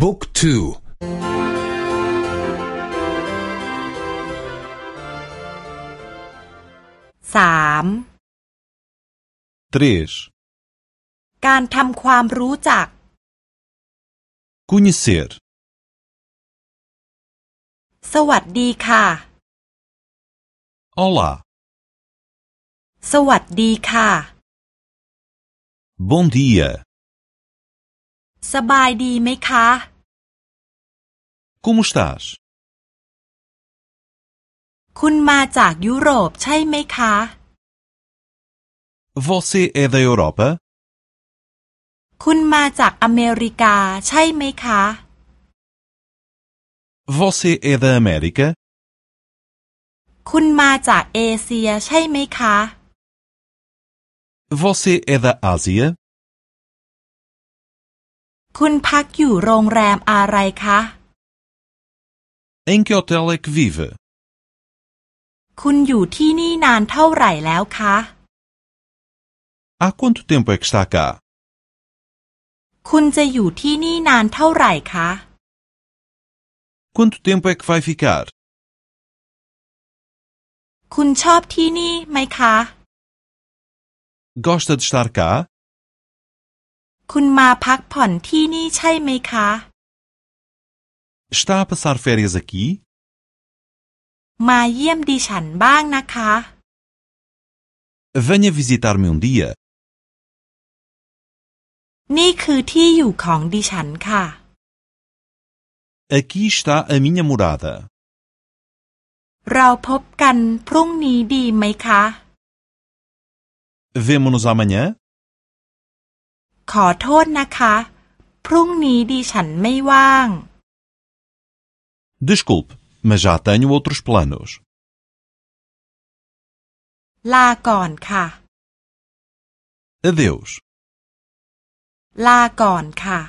บุ๊กทูสาม três การทำความรู้จัก conhecer สวัสดีค่ะ olá สวัสดีค่ะ bom dia สบายดีไหมคะ como estás คุณมาจากยุโรปใช่ไหมคะ você é da Europa คุณมาจากอเมริกาใช่ไหมคะ você é da América คุณมาจากเอเชียใช่ไหมคะ você é da Ásia คุณพักอยู่โรงแรมอะไรคะ em que hotel é que vive คุณอยู่ที่นี่นานเท่าไหร่แล้วคะ há quanto tempo é que está cá คุณจะอยู่ที่นี่นานเท่าไหร่คะ quanto tempo é que vai ficar คุณชอบที่นี่ไหมคะ gosta de estar cá คุณมาพักผ่อนที่นี่ใช่ไหมคะ está a passar férias aqui มาเยี่ยมดิฉันบ้างนะคะ venha visitar-me um dia นี่คือที่อยู่ของดิฉันค่ะ aqui está a minha morada เราพบกันพรุ่งนี้ดีไหมคะ vemo-nos amanhã ขอโทษนะคะ พรุ่งนี้ดิฉันไม่ว่าง desculpe mas já tenho outros planos ลาก่อนค่ะ adeus ลาก่อนค่ะ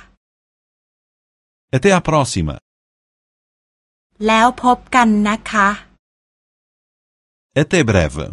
até à próxima แล้วพบกันนะคะ até breve